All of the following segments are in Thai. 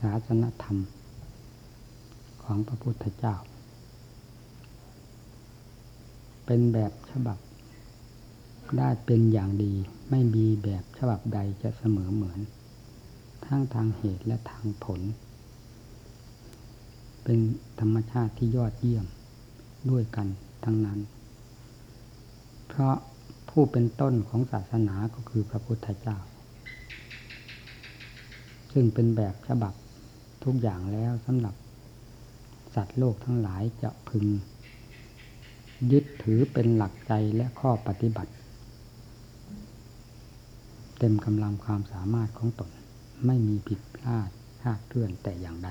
ศาสนธรรม ของพระพุทธเจ้า เป็นแบบฉบับ ได้เป็นอย่างดีไม่มีแบบฉบับใดจะเสมอเหมือน ทั้งทางเหตุและทางผล เป็นธรรมชาติที่ยอดเยี่ยมด้วยกันทั้งนั้น เพราะผู้เป็นต้นของศาสนาก็คือพระพุทธเจ้า ซึ่งเป็นแบบฉบับ ทุกอย่างแล้วสำหรับสัตว์โลกทั้งหลายจะพึง ยึดถือเป็นหลักใจและข้อปฏิบัติ เต็มกำลังความสามารถของตน ไม่มีผิดพลาดคาดเคลื่อนแต่อย่างใด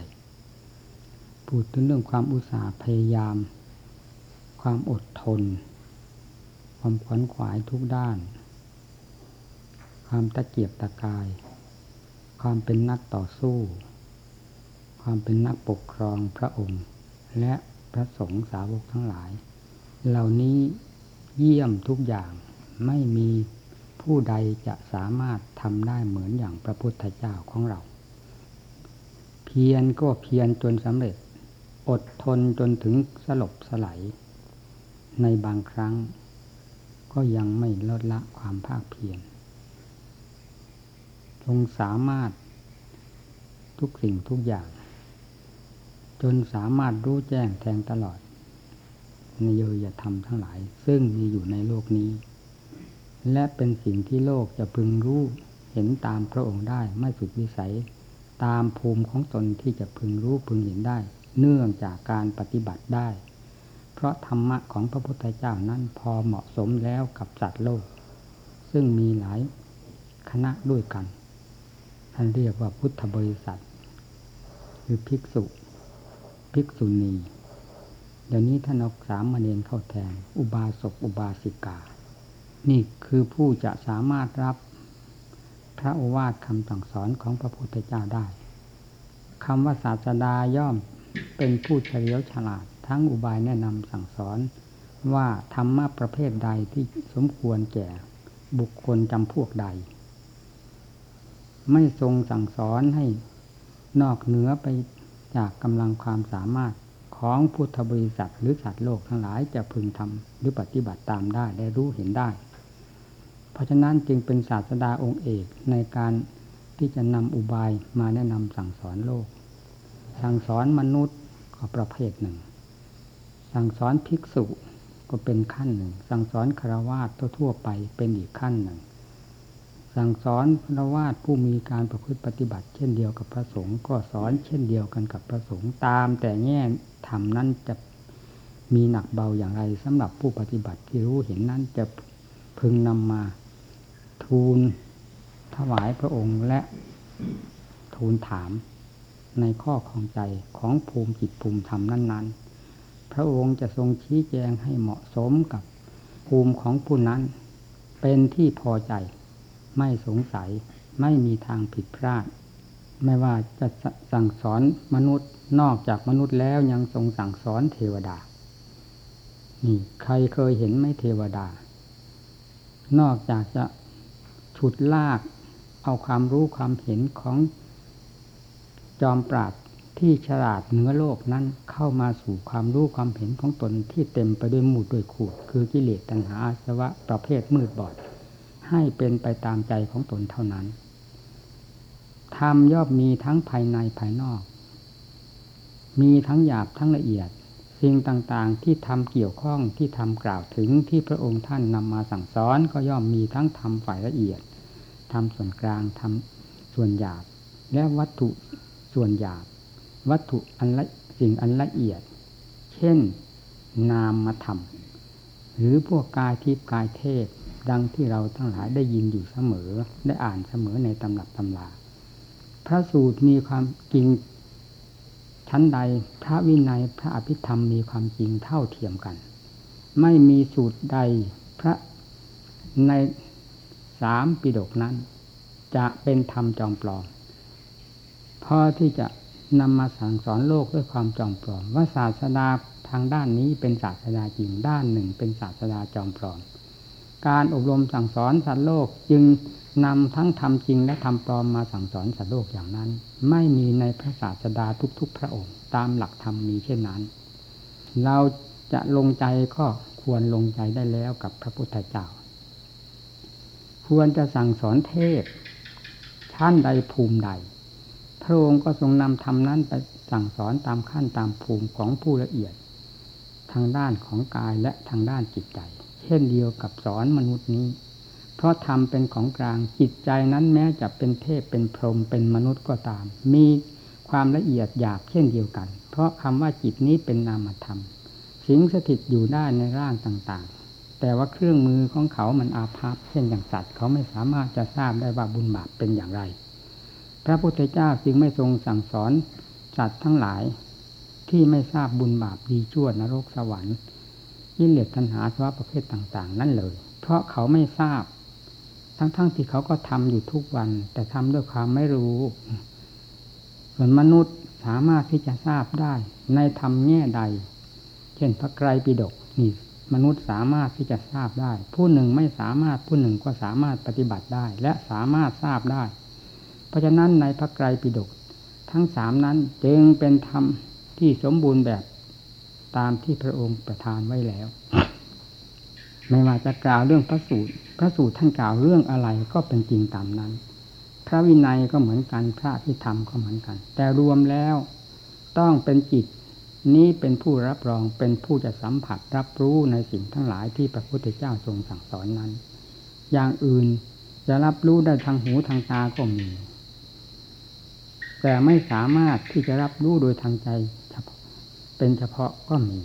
พูดถึงเรื่องความอุตสาห์พยายาม ความอดทน ความขวนขวายทุกด้าน ความตะเกียบตะกาย ความเป็นนักต่อสู้ ความเป็นนักปกครองพระองค์ และพระสงฆ์สาวกทั้งหลาย เหล่านี้เยี่ยมทุกอย่างไม่มีผู้ใดจะสามารถทำได้เหมือนอย่างพระพุทธเจ้าของเรา เพียรก็เพียรจนสำเร็จ อดทนจนถึงสลบสลายในบางครั้ง ก็ยังไม่ลดละความภาคเพียรจงสามารถทุกสิ่งทุกอย่าง จนสามารถรู้แจ้งแทงตลอดในเยยธรรมทั้งหลาย ซึ่งมีอยู่ในโลกนี้ และเป็นสิ่งที่โลกจะพึงรู้เห็นตามพระองค์ได้ไม่สุดวิสัย ตามภูมิของตนที่จะพึงรู้พึงเห็นได้ เนื่องจากการปฏิบัติได้ เพราะธรรมะของพระพุทธเจ้านั้นพอเหมาะสมแล้วกับสัตว์โลก ซึ่งมีหลายคณะด้วยกัน ท่านเรียกว่าพุทธบริษัทคือภิกษุ ภิกษุณีเดี๋ยวนี้ท่านเอาสามเณรเข้าแทน อุบาสกอุบาสิกา นี่คือผู้จะสามารถรับพระโอวาทคำสั่งสอนของพระพุทธเจ้าได้คำว่าศาสดาย่อมเป็นผู้เฉลียวฉลาด ทั้งอุบายแนะนำสั่งสอนว่าธรรมะประเภทใดที่สมควรแก่บุคคลจำพวกใด ไม่ทรงสั่งสอนให้นอกเหนือไป จากกำลังความสามารถของพุทธบริษัทหรือสัตว์โลกทั้งหลายจะพึงทำหรือปฏิบัติตามได้ได้รู้เห็นได้ เพราะฉะนั้นจึงเป็นศาสดาองค์เอกในการที่จะนำอุบายมาแนะนำสั่งสอนโลก สั่งสอนมนุษย์ก็ประเภทหนึ่ง สั่งสอนภิกษุก็เป็นขั้นหนึ่ง สั่งสอนคารวาสทั่วๆไปเป็นอีกขั้นหนึ่ง สั่งสอนคารวาสผู้มีการประพฤติปฏิบัติ เช่นเดียวกับพระสงฆ์ก็สอนเช่นเดียวกันกับพระสงฆ์ตาม แต่แง่ธรรมนั้นจะมีหนักเบาอย่างไรสำหรับผู้ปฏิบัติที่รู้เห็นนั้นจะพึงนำมาทูลถวายพระองค์และทูลถามในข้อของใจของภูมิจิตภูมิธรรมนั้น ๆ พระองค์จะทรงชี้แจงให้เหมาะสมกับภูมิของผู้นั้น เป็นที่พอใจ ไม่สงสัยไม่มีทางผิดพลาด ไม่ว่าจะสั่งสอนมนุษย์นอกจากมนุษย์แล้วยังทรงสั่งสอนเทวดา นี่ ใครเคยเห็นไหมเทวดา นอกจากจะฉุดลาก เอาความรู้ความเห็นของจอมปราดที่ฉลาดเหนือโลกนั้นเข้ามาสู่ความรู้ความเห็นของตนที่เต็มไปด้วยหมู่ด้วยขูดคือกิเลสตัณหาอาสวะประเภทมืดบอด ให้เป็นไปตามใจของตนเท่านั้นธรรมย่อมมีทั้งภายในภายนอก มีทั้งหยาบทั้งละเอียด สิ่งต่างๆ ที่ทำเกี่ยวข้องที่ทำกล่าวถึงที่พระองค์ท่านนำมาสั่งสอนก็ย่อมมีทั้งทำฝ่ายละเอียดทำส่วนกลางทำส่วนหยาบ และวัตถุส่วนหยาบ วัตถุอันละสิ่งอันละเอียด เช่น นามธรรมหรือพวกกายทิพย์กายเทพ ดังที่เราทั้งหลายได้ยินอยู่เสมอได้อ่านเสมอในตำรับตำราพระสูตรมีความจริงชั้นใดพระวินัยพระอภิธรรมมีความจริงเท่าเทียมกัน ไม่มีสูตรใดพระในสามปิฎกนั้น จะเป็นธรรมจอมปลอมพอที่จะนำมาสั่งสอนโลกด้วยความจอมปลอม ว่าศาสดาทางด้านนี้เป็นศาสดาจริงด้านหนึ่งเป็นศาสดาจอมปลอม การอบรมสั่งสอนสัตว์โลกจึงนำทั้งทำจริงและทำปลอมมาสั่งสอนสัตว์โลกอย่างนั้น ไม่มีในพระศาสดาทุก ๆ พระองค์ ตามหลักธรรมมีเช่นนั้น เราจะลงใจก็ควรลงใจได้แล้วกับพระพุทธเจ้า ควรจะสั่งสอนเทศชั้นใดภูมิใด พระองค์ก็ทรงนำธรรมนั้นไปสั่งสอนตามขั้นตามภูมิของผู้ละเอียด ทางด้านของกายและทางด้านจิตใจ เช่นเดียวกับสอนมนุษย์นี้ เพราะธรรมเป็นของกลางจิตใจนั้นแม้จะเป็นเทพเป็นพรหมเป็นมนุษย์ก็ตาม มีความละเอียดหยาบเช่นเดียวกัน เพราะคำว่าจิตนี้เป็นนามธรรม สิงสถิตอยู่ได้ในร่างต่างๆ แต่ว่าเครื่องมือของเขามันอาภัพเช่นอย่างสัตว์ เขาไม่สามารถจะทราบได้ว่าบุญบาปเป็นอย่างไร พระพุทธเจ้าจึงไม่ทรงสั่งสอนสัตว์ทั้งหลายที่ไม่ทราบบุญบาปดีชั่วนรกสวรรค์ ยิเลสตัณหาสภาวะประเภทต่าง ๆ นั่นเลย เพราะเขาไม่ทราบ ทั้งๆทที่เขาก็ทำอยู่ทุกวัน แต่ทำด้วยความไม่รู้ ส่วนมนุษย์สามารถที่จะทราบได้ ในธรรมแง่ใด เช่นพระไกรปิฎกนี่มนุษย์สามารถที่จะทราบได้ ผู้หนึ่งไม่สามารถผู้หนึ่งก็สามารถปฏิบัติได้ และสามารถทราบได้ เพราะฉะนั้นในพระไกรปิฎกทั้งสามนั้นจึงเป็นธรรมที่สมบูรณ์แบบ ตามที่พระองค์ประทานไว้แล้ว ไม่ว่าจะกล่าวเรื่องพระสูตร พระสูตรท่านกล่าวเรื่องอะไรก็เป็นจริงตามนั้น พระวินัยก็เหมือนกันพระพิธรรมก็เหมือนกัน แต่รวมแล้วต้องเป็นจิตนี้เป็นผู้รับรองเป็นผู้จะสัมผัสรับรู้ในสิ่งทั้งหลายที่พระพุทธเจ้าทรงสั่งสอนนั้น อย่างอื่นจะรับรู้ได้ทางหูทางตาก็มี แต่ไม่สามารถที่จะรับรู้โดยทางใจ เป็นเฉพาะก็มี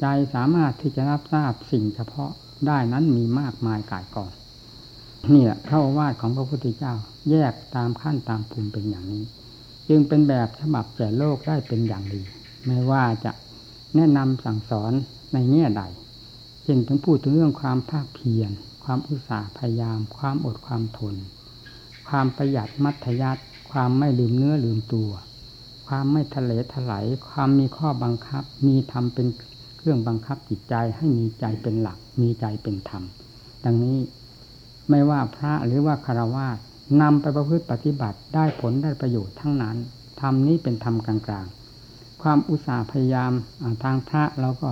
ใจสามารถที่จะรับทราบสิ่งเฉพาะได้นั้นมีมากมายกายกองนี่แหละพระวาทของพระพุทธเจ้า แยกตามขั้นตามภูมิเป็นอย่างนี้ จึงเป็นแบบฉบับแก่โลกได้เป็นอย่างดี ไม่ว่าจะแนะนำสั่งสอนในแง่ใดเช่นถึงพูดถึงเรื่องความภาคเพียรความอุตสาห์พยายาม ความอดความทน ความประหยัดมัธยัติความไม่ลืมเนื้อลืมตัว ความไม่ทะเลถลายความมีข้อบังคับ มีธรรมเป็นเครื่องบังคับจิตใจให้มีใจเป็นหลัก มีใจเป็นธรรม ดังนี้ไม่ว่าพระหรือว่าคารวะนำไปประพฤติปฏิบัติได้ผลได้ประโยชน์ทั้งนั้นธรรมนี้เป็นธรรมกลางๆ ความอุตสาห์พยายามทางพระเราก็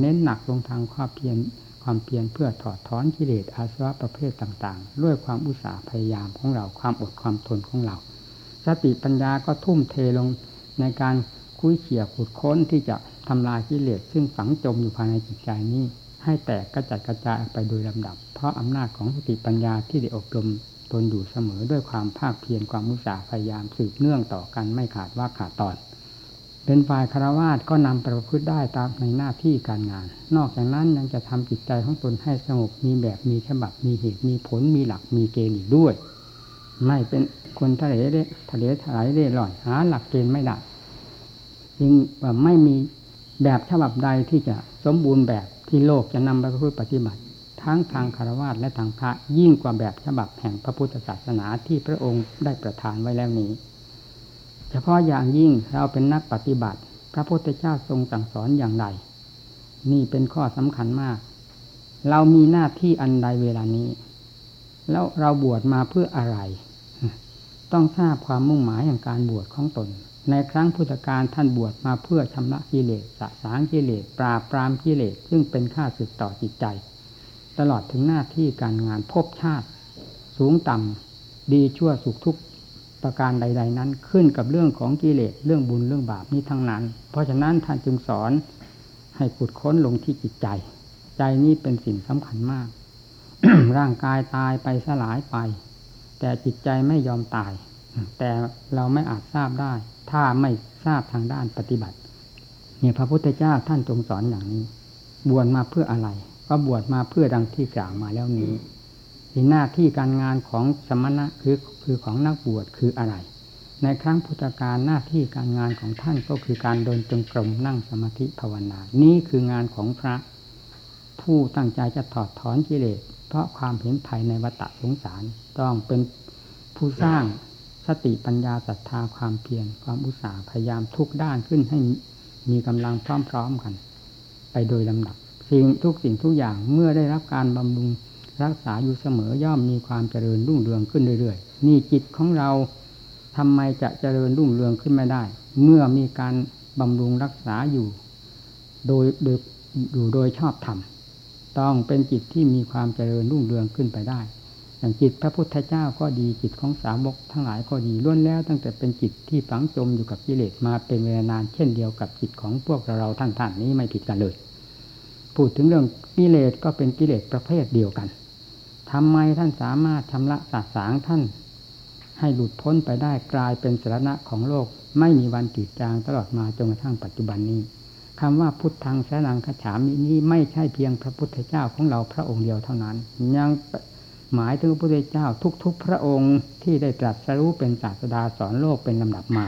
เน้นหนักลงทางความเพียรความเพียรเพื่อถอดถอนกิเลสอาสวะประเภทต่างๆ ด้วยความอุตสาห์พยายามของเราความอดความทนของเรา สติปัญญาก็ทุ่มเทลง ในการคุยเขี่ยขุดค้นที่จะทำลายกิเลสซึ่งฝังจมอยู่ภายในจิตใจนี้ ให้แตกกระจัดกระจายไปโดยลำดับ เพราะอำนาจของสติปัญญาที่ได้อบรมตนอยู่เสมอด้วยความภาคเพียรความมุสาพยายามสืบเนื่องต่อกันไม่ขาดว่าขาดตอน เป็นฝ่ายคารวาสก็นำประพฤติได้ตามในหน้าที่การงาน นอกจากนั้นยังจะทำจิตใจของตนให้สงบมีแบบมีฉบับมีเหตุมีผลมีหลักมีเกณฑ์อีกด้วย ไม่เป็นคนทะเลเร่ทะเลถลายเร่ร่อนหาหลักเกณฑ์ไม่ได้จึงว่าไม่มีแบบฉบับใดที่จะสมบูรณ์แบบที่โลกจะนำไปพูดปฏิบัติ ทั้งทางคารวะและทางพระยิ่งกว่าแบบฉบับแห่งพระพุทธศาสนาที่พระองค์ได้ประทานไว้แล้วนี้ เฉพาะอย่างยิ่งเราเป็นนักปฏิบัติ พระพุทธเจ้าทรงสั่งสอนอย่างไรนี่เป็นข้อสำคัญมาก เรามีหน้าที่อันใดเวลานี้ แล้วเราบวชมาเพื่ออะไร ต้องทราบความมุ่งหมายอย่างการบวชของตน ในครั้งพุทธกาลท่านบวชมาเพื่อชำระกิเลสสะสางกิเลส ปราบปรามกิเลส ซึ่งเป็นข้าศึกต่อจิตใจ ตลอดถึงหน้าที่การงานพบชาติ สูงต่ำดีชั่วสุขทุกประการใด ๆ นั้นขึ้นกับเรื่องของกิเลสเรื่องบุญเรื่องบาปนี้ทั้งนั้น เพราะฉะนั้นท่านจึงสอนให้ขุดค้นลงที่จิตใจ ใจนี้เป็นสิ่งสำคัญมาก ร่างกายตายไปสลายไป แต่จิตใจไม่ยอมตาย แต่เราไม่อาจทราบได้ ถ้าไม่ทราบทางด้านปฏิบัติ เนี่ยพระพุทธเจ้าท่านทรงสอนอย่างนี้ บวชมาเพื่ออะไร ก็บวชมาเพื่อดังที่กล่าวมาแล้วนี้หน้าที่การงานของสมณะคือคือของนักบวชคืออะไร ในครั้งพุทธกาลหน้าที่การงานของท่านก็คือการเดินจงกรมนั่งสมาธิภาวนา นี่คืองานของพระ ผู้ตั้งใจจะถอดถอนกิเลส เพราะความเห็นภัยในวัฏสงสารต้องเป็นผู้สร้างสติปัญญาศรัทธาความเพียรความอุตสาห์พยายามทุกด้านขึ้นให้มีกำลังพร้อมๆกัน ไปโดยลำดับ สิ่งทุกสิ่งทุกอย่างเมื่อได้รับการบำรุงรักษาอยู่เสมอย่อมมีความเจริญรุ่งเรืองขึ้นเรื่อยๆนี่จิตของเราทำไมจะเจริญรุ่งเรืองขึ้นไม่ได้ เมื่อมีการบำรุงรักษาอยู่ โดยโดยอยู่โดยชอบธรรม ต้องเป็นจิตที่มีความเจริญรุ่งเรืองขึ้นไปได้ อย่างจิตพระพุทธเจ้าก็ดีจิตของสาวกทั้งหลายก็ดีล้วนแล้ว ตั้งแต่เป็นจิตที่ฝังจมอยู่กับกิเลสมาเป็นเวลานานเช่นเดียวกับจิตของพวกเราท่านท่านนี้ไม่ผิดกันเลย พูดถึงเรื่องกิเลสก็เป็นกิเลสประเภทเดียวกันทำไมท่านสามารถชำระสาสางท่าน ให้หลุดพ้นไปได้กลายเป็นสาระของโลก ไม่มีวันจืดจางตลอดมาจนกระทั่งปัจจุบันนี้ คำว่าพุทธังแสนังขฉามินี้ไม่ใช่เพียงพระพุทธเจ้าของเราพระองค์เดียวเท่านั้น ยังหมายถึงพระพุทธเจ้าทุก ๆ พระองค์ที่ได้ตรัสรู้เป็นศาสดาสอนโลกเป็นลำดับมา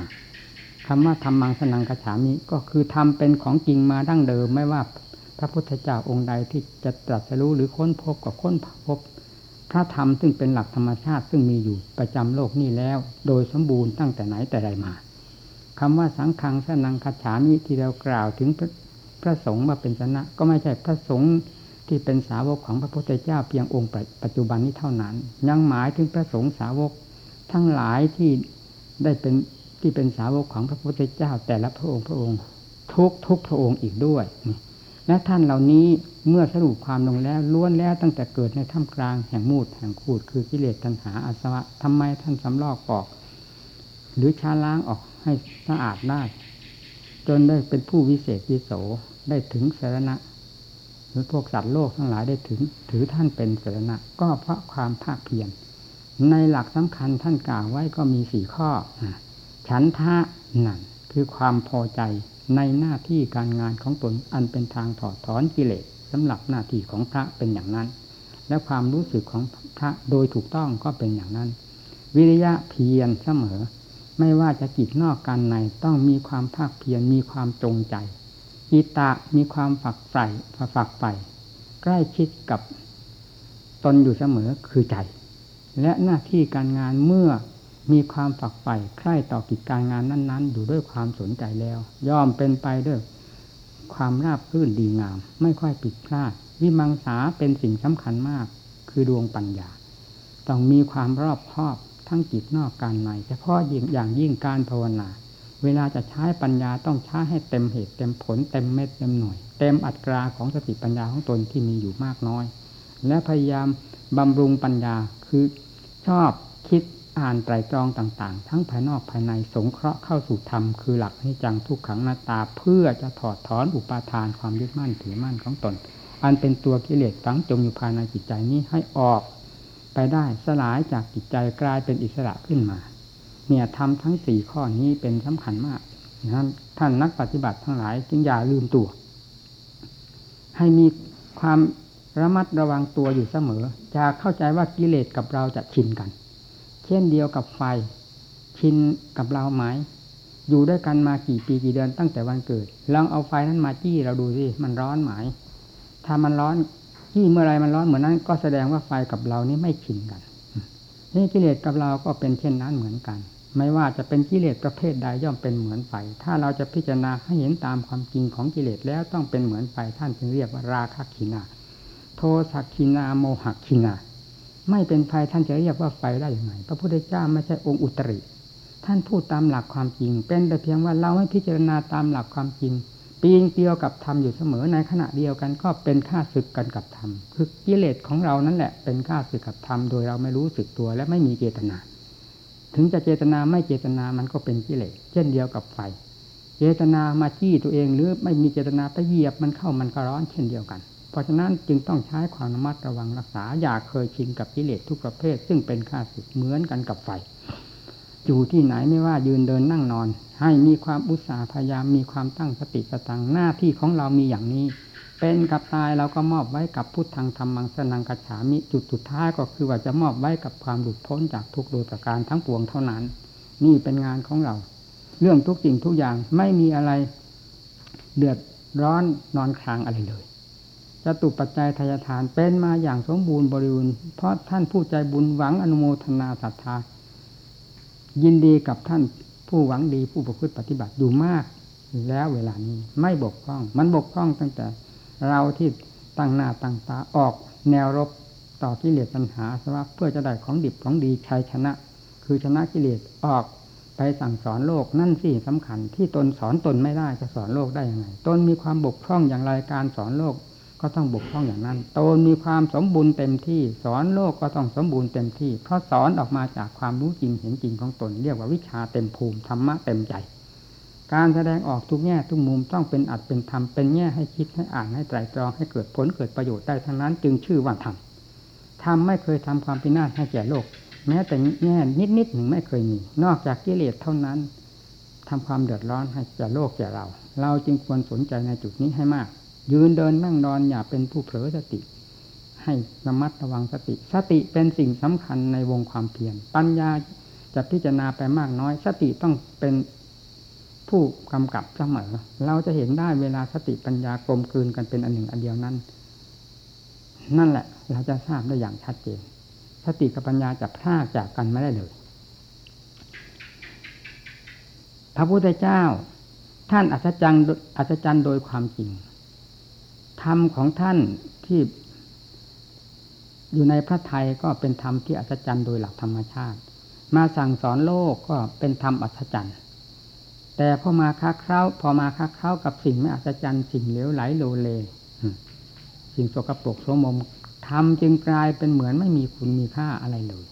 คำว่าธรรมังสนังขฉามิก็คือทำเป็นของจริงมาดั้งเดิมไม่ว่าพระพุทธเจ้าองค์ใดที่จะตรัสรู้หรือค้นพบกับค้นพบ พระธรรมซึ่งเป็นหลักธรรมชาติซึ่งมีอยู่ประจำโลกนี้แล้ว โดยสมบูรณ์ตั้งแต่ไหนแต่ไรมา คำว่าสังฆังสนังคาฉามิที่เรากล่าวถึงพระสงฆ์มาเป็นชนะ ก็ไม่ใช่พระสงฆ์ที่เป็นสาวกของพระพุทธเจ้าเพียงองค์ปัจจุบันนี้เท่านั้น ยังหมายถึงพระสงฆ์สาวก ทั้งหลายที่ได้เป็นที่เป็นสาวกของพระพุทธเจ้า แต่ละพระองค์พระองค์ทุกทุกพระองค์อีกด้วย และท่านเหล่านี้เมื่อสรุปความลงแล้วล้วนแล้วตั้งแต่เกิดในท่ามกลางแห่งมูดแห่งคูดคือกิเลสตัณหาอาสวะทำไมท่านสำลอกออก หรือชาล้างออก ให้สะอาดได้ จนได้เป็นผู้วิเศษวิโสได้ถึงสารณะหรือพวกสัตว์โลกทั้งหลายได้ถึง ถือท่านเป็นสารณะ ก็เพราะความภาคเพียรในหลักสำคัญท่านกล่าวไว้ก็มีสี่ข้อฉันทะนั่นคือความพอใจในหน้าที่การงานของตนอันเป็นทางถอดถอนกิเลสสำหรับหน้าที่ของพระเป็นอย่างนั้น และความรู้สึกของพระโดยถูกต้องก็เป็นอย่างนั้น วิริยะเพียรเสมอ ไม่ว่าจะกิจนอกการในต้องมีความภาคเพียรมีความจงใจอิตะมีความฝักใฝ่ฝักใฝ่ใกล้ชิดกับตนอยู่เสมอคือใจ และหน้าที่การงานเมื่อมีความฝักใฝ่ใคร่ต่อกิจการงานนั้น ๆ อยู่ด้วยความสนใจแล้ว ย่อมเป็นไปด้วยความราบรื่นดีงาม ไม่ค่อยผิดพลาด วิมังสาเป็นสิ่งสำคัญมาก คือดวงปัญญา ต้องมีความรอบคอบ ทั้งจิตนอกการในเฉพาะยิ่งอย่างยิ่งการภาวนา เวลาจะใช้ปัญญาต้องใช้ให้เต็มเหตุเต็มผลเต็มเม็ดเต็มหน่วย เต็มอัตราของสติปัญญาของตนที่มีอยู่มากน้อย และพยายามบำรุงปัญญาคือชอบคิดอ่านไตรตรองต่างๆ ทั้งภายนอกภายในสงเคราะห์เข้าสู่ธรรมคือหลักให้จังทุกขังหน้าตา เพื่อจะถอดถอนอุปาทานความยึดมั่นถือมั่นของตน อันเป็นตัวกิเลสฝังจมอยู่ภายในจิตใจนี้ให้ออก ไปได้สลายจากจิตใจกลายเป็นอิสระขึ้นมา เนี่ยทำทั้งสี่ข้อนี้เป็นสำคัญมากนั้นท่านนักปฏิบัติทั้งหลายจึงอย่าลืมตัว ให้มีความระมัดระวังตัวอยู่เสมอ จะเข้าใจว่ากิเลสกับเราจะชินกัน เช่นเดียวกับไฟ ชินกับเราไหมอยู่ด้วยกันมากี่ปีกี่เดือนตั้งแต่วันเกิดลองเอาไฟนั้นมาจี้เราดูสิมันร้อนไหมถ้ามันร้อน จี้เมื่อไรมันร้อนเหมือนนั้น ก็แสดงว่าไฟกับเรานี่ไม่ชินกัน นี่กิเลสกับเราก็เป็นเช่นนั้นเหมือนกัน ไม่ว่าจะเป็นกิเลสประเภทใดย่อมเป็นเหมือนไฟ ถ้าเราจะพิจารณาให้เห็นตามความจริงของกิเลสแล้วต้องเป็นเหมือนไฟท่านจึงเรียกว่าราคะขีนาโทสักขีนาโมหขีนาไม่เป็นไฟท่านจะเรียกว่าไฟได้อย่างไรพระพุทธเจ้าไม่ใช่องค์อุตริ ท่านพูดตามหลักความจริง เป็นแต่เพียงว่าเราไม่พิจารณาตามหลักความจริง ปีงเดียวกับธรรมอยู่เสมอในขณะเดียวกันก็เป็นค่าศึกกันกับธรรมคือกิเลสของเรานั่นแหละ เป็นค่าศึกกับธรรมโดยเราไม่รู้สึกตัวและไม่มีเจตนา ถึงจะเจตนาไม่เจตนามันก็เป็นกิเลสเช่นเดียวกับไฟ เจตนามาจี้ตัวเองหรือไม่มีเจตนาไปเหยียบมันเข้ามันก็ร้อนเช่นเดียวกัน เพราะฉะนั้นจึงต้องใช้ความระมัดระวังรักษาอย่าเคยชินกับกิเลสทุกประเภท ซึ่งเป็นข้าศึกเหมือนกันกับไฟ อยู่ที่ไหนไม่ว่ายืนเดินนั่งนอน ให้มีความอุตสาห์พยายามมีความตั้งสติสตังหน้าที่ของเรามีอย่างนี้ เป็นกับตายเราก็มอบไว้กับพุทธังธรรมังสนังกัจฉามิจุดสุดท้ายก็คือว่าจะมอบไว้กับความหลุดพ้นจากทุกโดยประการทั้งปวงเท่านั้น นี่เป็นงานของเรา เรื่องทุกสิ่งทุกอย่างไม่มีอะไร เดือดร้อนนอนคลางอะไรเลยจะตุปัจจัยทายทานเป็นมาอย่างสมบูรณ์บริบูรณ์เพราะท่านผู้ใจบุญหวังอนุโมทนาศรัทธา ยินดีกับท่านผู้หวังดีผู้ประพฤติปฏิบัติอยู่มาก แล้วเวลานี้ไม่บกพร่อง มันบกพร่องตั้งแต่เราที่ตั้งหน้าตั้งตาออกแนวรบต่อกิเลสปัญหาสว่าเพื่อจะได้ของดิบของดีชัยชนะ คือชนะกิเลสออกไปสั่งสอนโลกนั่นสิสำคัญ ที่ตนสอนตนไม่ได้จะสอนโลกได้ยังไงตนมีความบกพร่องอย่างไรการสอนโลก ก็ต้องบกพร่องอย่างนั้นตนมีความสมบูรณ์เต็มที่ สอนโลกก็ต้องสมบูรณ์เต็มที่ เพราะสอนออกมาจากความรู้จริงเห็นจริงของตน เรียกว่าวิชาเต็มภูมิธรรมะเต็มใจ การแสดงออกทุกแง่ทุกมุมต้องเป็นอัดเป็นธรรมเป็นแง่ให้คิดให้อ่านให้ไตรตรองให้เกิดผลเกิดประโยชน์ได้ทั้งนั้น จึงชื่อว่าธรรมธรรมไม่เคยทำความพินาศให้แก่โลก แม้แต่แง่นิดนิดหนึ่งไม่เคยมี นอกจากกิเลสเท่านั้นทำความเดือดร้อนให้แก่โลกแก่เรา เราจึงควรสนใจในจุดนี้ให้มาก ยืนเดินนั่งนอนอย่าเป็นผู้เผลอสติ ให้ระมัดระวังสติ สติเป็นสิ่งสำคัญในวงความเพียรปัญญาจะพิจารณาไปมากน้อย สติต้องเป็นผู้กำกับเสมอ เราจะเห็นได้เวลาสติปัญญากลมกลืนกันเป็นอันหนึ่งอันเดียวนั้น นั่นแหละ เราจะทราบได้อย่างชัดเจน สติกับปัญญาจะพลากจากกันไม่ได้เลย พระพุทธเจ้า ท่านอัศจรรย์อัศจรรย์โดยความจริง ธรรมของท่านที่อยู่ในพระไทยก็เป็นธรรมที่อัศจรรย์โดยหลักธรรมชาติ มาสั่งสอนโลกก็เป็นธรรมอัศจรรย์ แต่พอมาค้าเข้าพอมาค้าเข้ากับสิ่งไม่อัศจรรย์สิ่งเหลวไหลโลเล สิ่งสกปรกโสมมทำจึงกลายเป็นเหมือนไม่มีคุณมีค่าอะไรเลย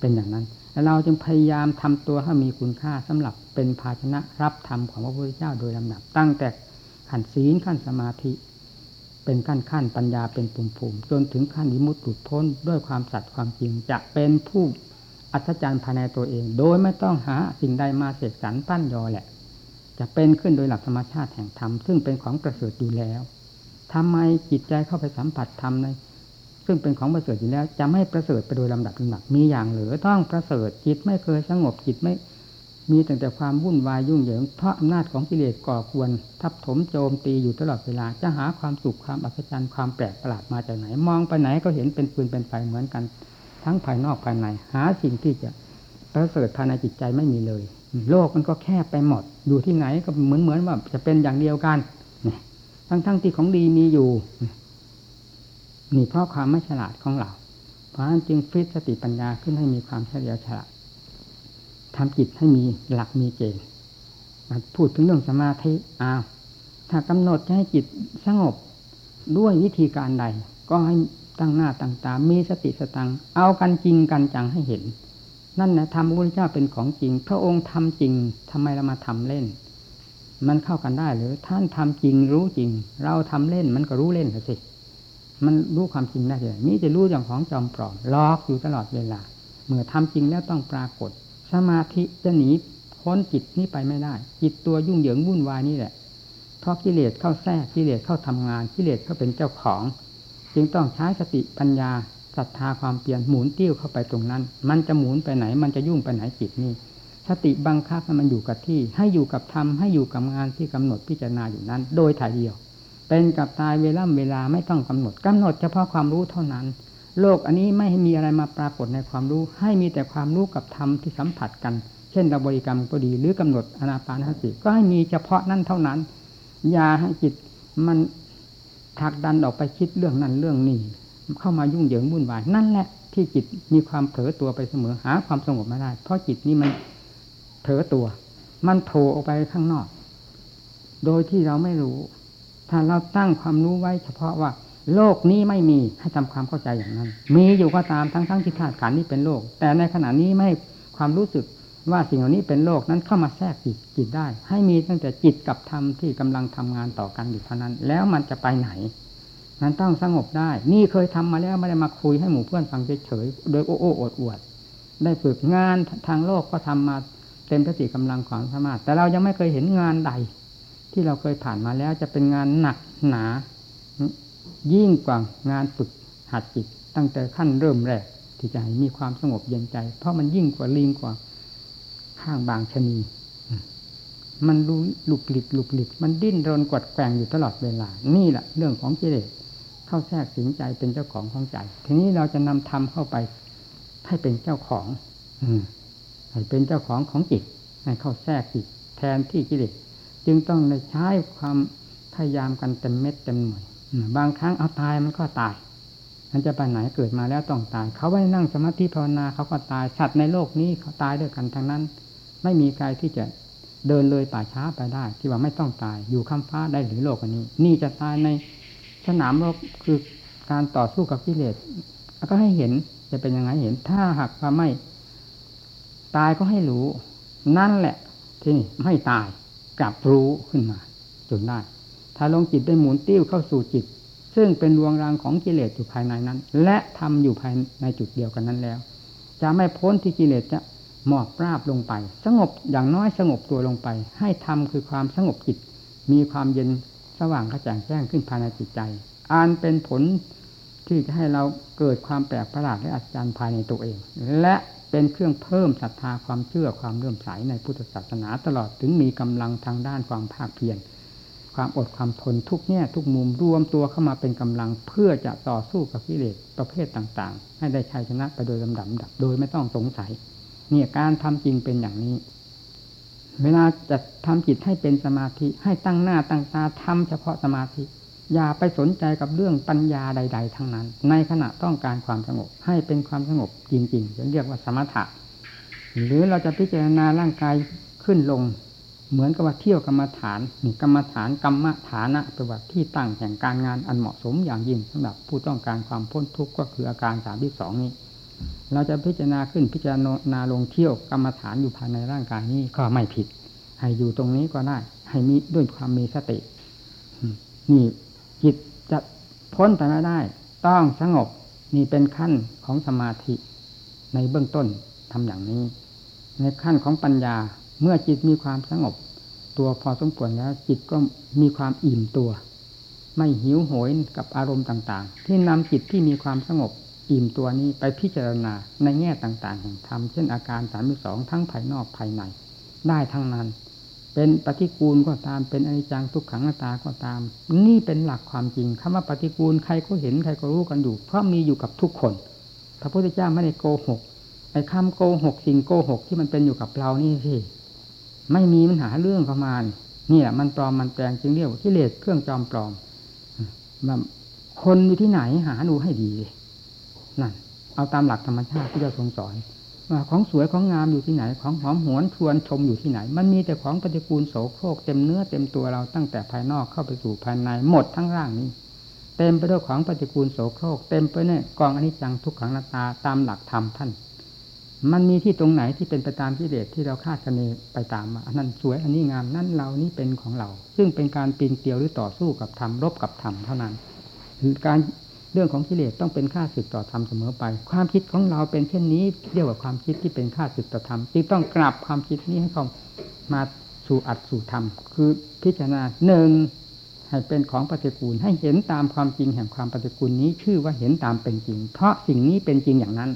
เป็นอย่างนั้นแล้วเราจึงพยายามทำตัวให้มีคุณค่าสำหรับเป็นภาชนะรับธรรมของพระพุทธเจ้าโดยลำดับตั้งแต่ขั้นศีลขั้นสมาธิ เป็นขั้นขั้นปัญญาเป็นปุ่มปุ่มจนถึงขั้นวิมุตติหลุดพ้นด้วยความสัตย์ความจริงจะเป็นผู้อัศจรรย์ภายในตัวเอง โดยไม่ต้องหาสิ่งใดมาเสกสรรปั้นยอแหละ จะเป็นขึ้นโดยหลักธรรมชาติแห่งธรรมซึ่งเป็นของประเสริฐอยู่แล้วทำไมจิตใจเข้าไปสัมผัสธรรมในซึ่งเป็นของประเสริฐอยู่แล้ว จะไม่ประเสริฐไปโดยลำดับลำดับมีอย่างหลือต้องประเสริฐจิตไม่เคยสงบจิตไม่ มีแต่แต่ความวุ่นวายยุ่งเหยิงเพราะอำนาจของกิเลสก่อควร ทับถมโจมตีอยู่ตลอดเวลา จะหาความสุขความอัศจรรย์ความแปลกประหลาดมาจากไหน มองไปไหนก็เห็นเป็นปืนเป็นไฟเหมือนกัน ทั้งภายนอกภายใน หาสิ่งที่จะประเสริฐภายในจิตใจไม่มีเลย โลกมันก็แคบไปหมด อยู่ที่ไหนก็เหมือนเหมือนว่าจะเป็นอย่างเดียวกันทั้งทั้งที่ของดีมีอยู่นี่เพราะความไม่ฉลาดของเรา เพราะฉะนั้นจึงฟิตสติปัญญาขึ้นให้มีความเฉลียวฉลาด ทำจิตให้มีหลักมีเกณฑ์พูดถึงเรื่องสมาธิอ้าวถ้ากำหนดจะให้จิตสงบด้วยวิธีการใด ก็ให้ตั้งหน้าตั้งตา มีสติสตัง เอากันจริงกันจังให้เห็น นั่นนะธรรมพระพุทธเจ้าเป็นของจริง พระองค์ทำจริงทำไมเรามาทำเล่น มันเข้ากันได้หรือท่านทำจริงรู้จริง เราทำเล่นมันก็รู้เล่นสิ มันรู้ความจริงได้เลยนี่จะรู้อย่างของจอมปลอมลอกอยู่ตลอดเวลา เมื่อทำจริงแล้วต้องปรากฏ สมาธิจะหนีพ้นจิตนี้ไปไม่ได้ จิตตัวยุ่งเหยิงวุ่นวายนี่แหละ เพราะกิเลสเข้าแทรกกิเลสเข้าทำงานกิเลสเข้าเป็นเจ้าของ จึงต้องใช้สติปัญญาศรัทธาความเปลี่ยนหมุนติ้วเข้าไปตรงนั้น มันจะหมุนไปไหน มันจะยุ่งไปไหนจิตนี่สติบังคับให้มันอยู่กับที่ ให้อยู่กับธรรมให้อยู่กับงานที่กำหนดพิจารณาอยู่นั้น โดยถ่ายเดียว เป็นกับตายเวลาเวลาไม่ต้องกำหนดกำหนดเฉพาะความรู้เท่านั้น โลกอันนี้ไม่มีอะไรมาปรากฏในความรู้ ให้มีแต่ความรู้กับธรรมที่สัมผัสกัน เช่นเราบริกรรมก็ดี หรือกำหนดอนาปานสติก็ให้มีเฉพาะนั้นเท่านั้น อย่าให้จิตมันถักดันออกไปคิดเรื่องนั้นเรื่องนี้ เข้ามายุ่งเหยิงวุ่นวายนั่นแหละที่จิตมีความเผลอตัวไปเสมอหาความสงบไม่ได้ เพราะจิตนี้มันเผลอตัว มันโผล่ออกไปข้างนอก โดยที่เราไม่รู้ ถ้าเราตั้งความรู้ไว้เฉพาะว่า โลกนี้ไม่มีให้ทำความเข้าใจอย่างนั้น มีอยู่ก็ตามทั้งทั้งที่ธาตุขันนี้เป็นโลก แต่ในขณะนี้ไม่ความรู้สึกว่าสิ่งเหล่านี้เป็นโลกนั้นเข้ามาแทรกจิตจิตได้ ให้มีตั้งแต่จิตกับธรรมที่กำลังทำงานต่อกันอยู่เท่านั้น แล้วมันจะไปไหนมันต้องสงบได้ นี่เคยทำมาแล้วไม่ได้มาคุยให้หมู่เพื่อนฟังเฉยๆโดยโอ้โอ้อดอวด ได้ฝึกงานทางโลกก็ทำมาเต็มสติกำลังของสามารถแต่เรายังไม่เคยเห็นงานใด ที่เราเคยผ่านมาแล้วจะเป็นงานหนักหนา ยิ่งกว่างานฝึกหัดจิต ตั้งแต่ขั้นเริ่มแรก ที่จะให้มีความสงบเย็นใจ เพราะมันยิ่งกว่าลิงกว่าข้างบางชนีมันรู้หลุกหลิกหลุกหลิกมันดิ้นรนกดแกงอยู่ตลอดเวลา นี่แหละเรื่องของกิเลสเข้าแทรกสิงใจเป็นเจ้าของของใจ ทีนี้เราจะนำธรรมเข้าไปให้เป็นเจ้าของ อืให้เป็นเจ้าของของจิตให้เข้าแทรกจิตแทนที่กิเลสจึงต้องใช้ความพยายามกันเต็มเม็ดเต็มหน่วย บางครั้งเอาตายมันก็ตาย มันจะไปไหนเกิดมาแล้วต้องตาย เขาไว้นั่งสมาธิภาวนาเขาก็ตายสัตว์ในโลกนี้เขาตายด้วยกันทั้งนั้น ไม่มีใครที่จะเดินเลยป่าช้าไปได้ ที่ว่าไม่ต้องตายอยู่ข้ามฟ้าได้หรือโลกอันนี้ นี่จะตายในสนามรบคือการต่อสู้กับกิเลสก็ให้เห็นจะเป็นยังไงเห็น ถ้าหากว่าไม่ ตายก็ให้รู้ นั่นแหละ ที่นี่ไม่ตายกลับรู้ขึ้นมาจนได้ ถ้าลงจิตได้หมุนติ้วเข้าสู่จิต ซึ่งเป็นดวงรางของกิเลสอยู่ภายในนั้น และทำอยู่ภายในจุดเดียวกันนั้นแล้ว จะไม่พ้นที่กิเลสจะหมอบราบลงไป สงบอย่างน้อยสงบตัวลงไป ให้ทำคือความสงบจิต มีความเย็นสว่างกระจ่างแจ้งขึ้นภายในจิตใจอันเป็นผลที่จะให้เราเกิดความแปลกประหลาดและอัศจรรย์ภายในตัวเอง และเป็นเครื่องเพิ่มศรัทธาความเชื่อความเลื่อมใสในพุทธศาสนาตลอดถึงมีกำลังทางด้านความภาคเพียร ความอดความทนทุกแง่ทุกมุมรวมตัวเข้ามาเป็นกำลังเพื่อจะต่อสู้กับกิเลสประเภทต่างๆ ให้ได้ชัยชนะไปโดยลำดับดับ โดยไม่ต้องสงสัย เนี่ยการทำจริงเป็นอย่างนี้ เวลาจะทำจิตให้เป็นสมาธิให้ตั้งหน้าตั้งตาทำเฉพาะสมาธิ อย่าไปสนใจกับเรื่องปัญญาใด ๆ ทั้งนั้น ในขณะต้องการความสงบ ให้เป็นความสงบจริงๆจะเรียกว่าสมถะหรือเราจะพิจารณาร่างกายขึ้นลง เหมือนกับว่าเที่ยวกรรมฐานนี่กรรมฐานกรรมฐานะเป็นว่าที่ตั้งแห่งการงานอันเหมาะสมอย่างยิ่งสำหรับผู้ต้องการความพ้นทุกข์ก็คืออาการสามที่สองนี้ เราจะพิจารณาขึ้นพิจารณาลงเที่ยวกรรมฐานอยู่ภายในร่างกายนี้ก็ไม่ผิด ให้อยู่ตรงนี้ก็ได้ ให้มีด้วยความมีสตินี่จิตจะพ้นไปไม่ได้ ต้องสงบนี่เป็นขั้นของสมาธิในเบื้องต้นทำอย่างนี้ ในขั้นของปัญญาเมื่อจิตมีความสงบ ตัวพอสมควรแล้ว จิตก็มีความอิ่มตัว ไม่หิวโหยกับอารมณ์ต่างๆ ที่นำจิตที่มีความสงบอิ่มตัวนี้ไปพิจารณาในแง่ต่างๆแห่งธรรมเช่นอาการสามสองทั้งภายนอกภายใน ได้ทั้งนั้น เป็นปฏิกูลก็ตามเป็นอนิจจังทุกขังตาก็ตาม นี่เป็นหลักความจริงคำว่าปฏิกูลใครก็เห็นใครก็รู้กันอยู่เพราะมีอยู่กับทุกคน พระพุทธเจ้าไม่ได้โกหกไอ้คำโกหกสิ่งโกหกที่มันเป็นอยู่กับเรานี่สิ ไม่มีมันหาเรื่องเข้ามานี่แหละมันปลอมมันแปลงจึงเรียกว่ากิเลสเครื่องจอมปลอมคนอยู่ที่ไหนหาดูให้ดีนั่นเอาตามหลักธรรมชาติที่เราทรงสอนของสวยของงามอยู่ที่ไหน ของหอมหวนชวนชมอยู่ที่ไหน มันมีแต่ของปฏิกูลโสโครกเต็มเนื้อเต็มตัวเราตั้งแต่ภายนอกเข้าไปสู่ภายในหมดทั้งร่างนี้ เต็มไปด้วยของปฏิกูลโสโครกเต็มไปด้วยกองอนิจจังทุกขังนาตาตามหลักธรรมท่าน มันมีที่ตรงไหนที่เป็นไปตามที่เดชที่เราคาดคะเนไปตามอันนั้นสวยอันนี้งามนั่นเรานี้เป็นของเรา ซึ่งเป็นการปีนเกลียวหรือต่อสู้กับธรรมรบกับธรรมเท่านั้น การเรื่องของกิเลสต้องเป็นค่าศึกต่อธรรมเสมอไป ความคิดของเราเป็นเช่นนี้เรียกว่าความคิดที่เป็นค่าศึกต่อธรรมจึงต้องกลับความคิดนี้ให้เข้ามาสู่อัดสู่ธรรมคือพิจารณาหนึ่งให้เป็นของปฏิกูลให้เห็นตามความจริงแห่งความปฏิกูลนี้ชื่อว่าเห็นตามเป็นจริง เพราะสิ่งนี้เป็นจริงอย่างนั้น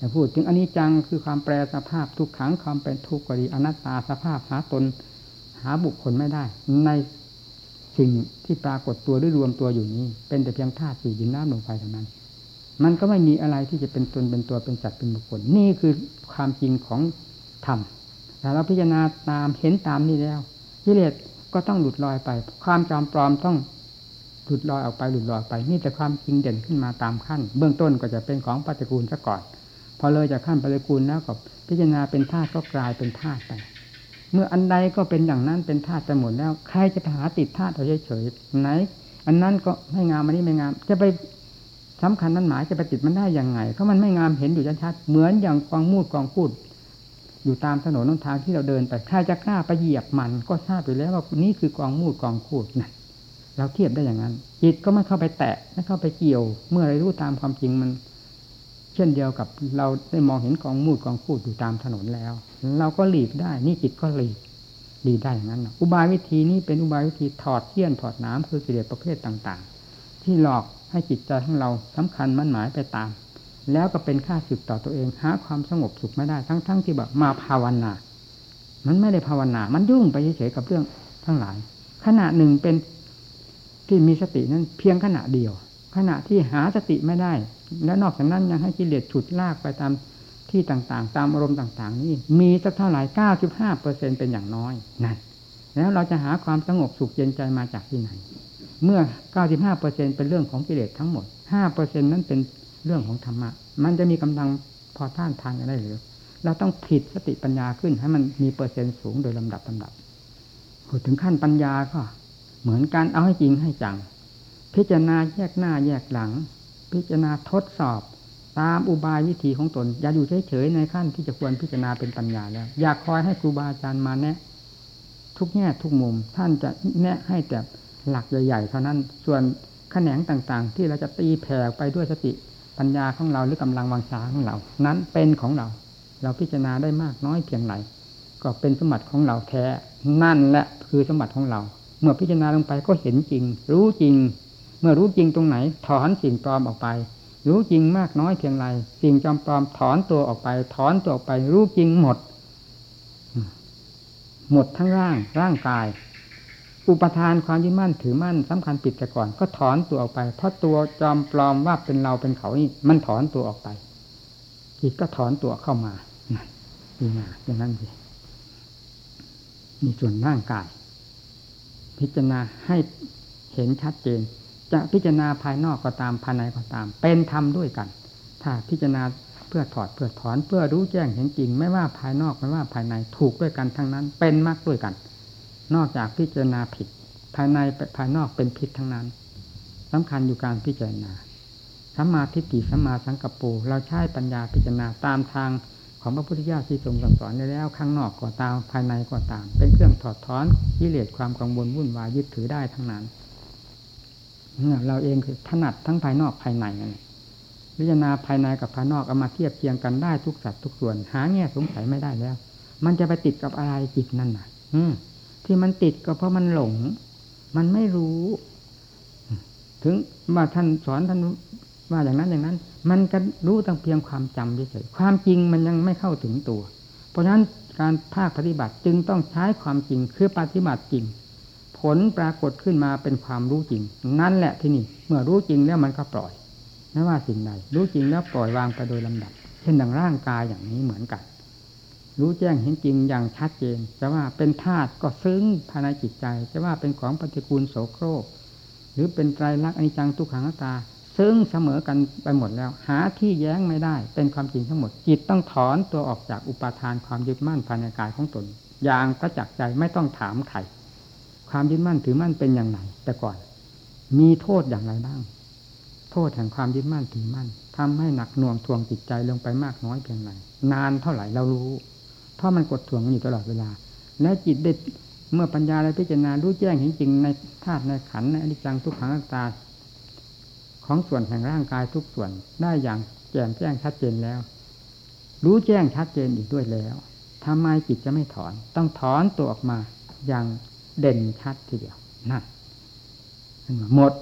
แต่พูดถึงอนิจจังคือความแปรสภาพทุกขังความเป็นทุกข์ก็ดีอนัตตาสภาพหาตนหาบุคคลไม่ได้ ในสิ่งที่ปรากฏตัวหรือรวมตัวอยู่นี้ เป็นแต่เพียงธาตุสี่ดินน้ำลมไฟเท่านั้น มันก็ไม่มีอะไรที่จะเป็นตนเป็นตัวเป็นจัดเป็นบุคคล นี่คือความจริงของธรรมแต่เราพิจารณาตามเห็นตามนี้แล้วกิเลสก็ต้องหลุดลอยไป ความจำปลอมต้องหลุดลอยออกไปหลุดลอยไป นี่แต่ความจริงเด่นขึ้นมาตามขั้น เบื้องต้นก็จะเป็นของปฏิกูลซะก่อน พอเลยจากขั้นปฏิกูลแล้วก็พิจารณาเป็นธาตุก็กลายเป็นธาตุไป เมื่ออันใดก็เป็นอย่างนั้นเป็นธาตุไปหมดแล้ว ใครจะไปหาติดธาตุเอาเฉยๆไหน อันนั้นก็ไม่งามอันนี้ไม่งาม จะไปสำคัญนั้นหมายจะไปติดมันได้ยังไงก็มันไม่งามเห็นอยู่ชัดๆเหมือนอย่างกองมูดกองพูด อยู่ตามถนนทางที่เราเดินไปใครจะกล้าไปเหยียบมันก็ทราบอยู่แล้วว่านี่คือกองมูดกองพูดนั่นเราเทียบได้อย่างนั้นจิตก็ไม่เข้าไปแตะไม่เข้าไปเกี่ยว เมื่อไรรู้ตามความจริงมัน ช่นเดียวกับเราได้มองเห็นกองมูดกองพูดอยู่ตามถนนแล้ว เราก็หลีกได้ นี่จิตก็หลีกหลีได้อย่างนั้นอุบายวิธีนี้เป็นอุบายวิธีถอดเที่ยนถอดน้ำคือกิเลสประเภทต่างๆ ที่หลอกให้จิตใจของเราสำคัญมั่นหมายไปตาม แล้วก็เป็นค่าสึกต่อตัวเองหาความสงบสุขไม่ได้ทั้งๆทที่แบบมาภาวนา มันไม่ได้ภาวนา มันยุ่งไปเฉยๆกับเรื่องทั้งหลาย ขณะหนึ่งเป็นที่มีสตินั้นเพียงขณะเดียว ขณะที่หาสติไม่ได้ แล้วนอกจากนั้นยังให้กิเลสฉุดลากไปตามที่ต่างๆ ตามอารมณ์ต่างๆ นี่มีสักเท่าไหร่เก้าสิบห้าเปอร์เซ็นเป็นอย่างน้อยนั่นแล้วเราจะหาความสงบสุขเย็นใจมาจากที่ไหน เมื่อ95เปอร์เซ็นเป็นเรื่องของกิเลสทั้งหมด5เปอร์เซ็นนั้นเป็นเรื่องของธรรมะ มันจะมีกำลังพอต้านทานกันได้หรือเราต้องผิดสติปัญญาขึ้นให้มันมีเปอร์เซ็นต์สูงโดยลำดับลำดับถึงขั้นปัญญาก็ เหมือนกันเอาให้จริงให้จัง พิจารณาแยกหน้าแยกหลัง พิจารณาทดสอบ ตามอุบายวิธีของตน อย่าอยู่เฉยๆในขั้นที่จะควรพิจารณาเป็นปัญญาแล้ว อยากคอยให้ครูบาอาจารย์มาแนะ ทุกแง่ทุกมุมท่านจะแนะให้แต่หลักใหญ่ๆเท่านั้นส่วนแขนงต่างๆ ที่เราจะตีแผ่ไปด้วยสติปัญญาของเราหรือกำลังวังชาของเรา นั้นเป็นของเรา เราพิจารณาได้มากน้อยเพียงไรก็เป็นสมบัติของเราแท้นั่นแหละคือสมบัติของเรา เมื่อพิจารณาลงไปก็เห็นจริง รู้จริง เมื่อรู้จริงตรงไหน ถอนสิ่งปลอมออกไป รู้จริงมากน้อยเพียงไรสิ่งจอมปลอมถอนตัวออกไป ถอนตัวออกไป รู้จริงหมด หมดทั้งร่าง ร่างกาย อุปทานความยึดมั่นถือมั่นสำคัญปิดแต่ก่อน ก็ถอนตัวออกไป เพราะตัวจอมปลอมว่าเป็นเราเป็นเขานี่มันถอนตัวออกไปจิตก็ถอนตัวเข้ามานี่นาอย่างนั้นสิมีส่วนร่างกาย พิจารณาให้เห็นชัดเจน จะพิจารณาภายนอกก็ตามภายในก็ตาม เป็นธรรมด้วยกัน ถ้าพิจารณาเพื่อถอดเพื่อถอนเพื่อรู้แจ้งเห็นจริง ไม่ว่าภายนอกไม่ว่าภายในถูกด้วยกันทั้งนั้น เป็นมากด้วยกัน นอกจากพิจารณาผิด ภายในภายนอกเป็นผิดทั้งนั้นสำคัญอยู่การพิจารณาสัมมาทิฏฐิสัมมาสังกัปปูเราใช้ปัญญาพิจารณาตามทางของพระพุทธเจ้าที่ทรงสั่งสอนแล้วข้างนอกก็ตามภายในก็ตาม เป็นเครื่องถอดถอนกิเลสความกังวลวุ่นวายยึดถือได้ทั้งนั้น เราเองคือถนัดทั้งภายนอกภายในพิจารณาภายในกับภายนอกเอามาเทียบเทียงกันได้ทุกสัดทุกส่วน หาแง่สงสัยไม่ได้แล้ว มันจะไปติดกับอะไรจิตนั่นน่ะ อืที่มันติดก็เพราะมันหลง มันไม่รู้ ถึงว่าท่านสอนท่านว่าอย่างนั้นอย่างนั้น มันก็รู้ตั้งเพียงความจำเฉยๆความจริงมันยังไม่เข้าถึงตัว เพราะฉะนั้นการภาคปฏิบัติจึงต้องใช้ความจริงคือปฏิบัติจริง ผลปรากฏขึ้นมาเป็นความรู้จริง นั่นแหละที่นี่ เมื่อรู้จริงแล้วมันก็ปล่อยไม่ว่าสิ่งใดรู้จริงแล้วปล่อยวางไปโดยลำดับ เช่นดังร่างกายอย่างนี้เหมือนกัน รู้แจ้งเห็นจริงอย่างชัดเจนจะว่าเป็นธาตุก็ซึ้งภายในจิตใจจะว่าเป็นของปฏิกูลโสโครก หรือเป็นไตรลักษณ์อนิจจังทุกขังตา ซึ่งเสมอกันไปหมดแล้ว หาที่แย้งไม่ได้ เป็นความจริงทั้งหมด จิตต้องถอนตัวออกจากอุปาทานความยึดมั่นภายในกายของตน อย่างประจักษ์ใจไม่ต้องถามใคร ความยึดมั่นถือมั่นเป็นอย่างไรแต่ก่อน มีโทษอย่างไรบ้าง โทษแห่งความยึดมั่นถือมั่นทำให้หนักหน่วงทวงจิตใจลงไปมากน้อยเพียงไรนานเท่าไหร่เรารู้ เพราะมันกดถ่วงอยู่ตลอดเวลา และจิตได้เมื่อปัญญาอะไรพิจารณารู้แจ้งเห็นจริงในธาตุในขันในอนิจจังทุกขังตาของส่วนแห่งร่างกายทุกส่วนได้อย่างแจ่มแจ้งชัดเจนแล้ว รู้แจ้งชัดเจนอีกด้วยแล้วทำไมจิตจะไม่ถอน ต้องถอนตัวออกมาอย่าง เด่นชัดทีเดียวนั่นหมด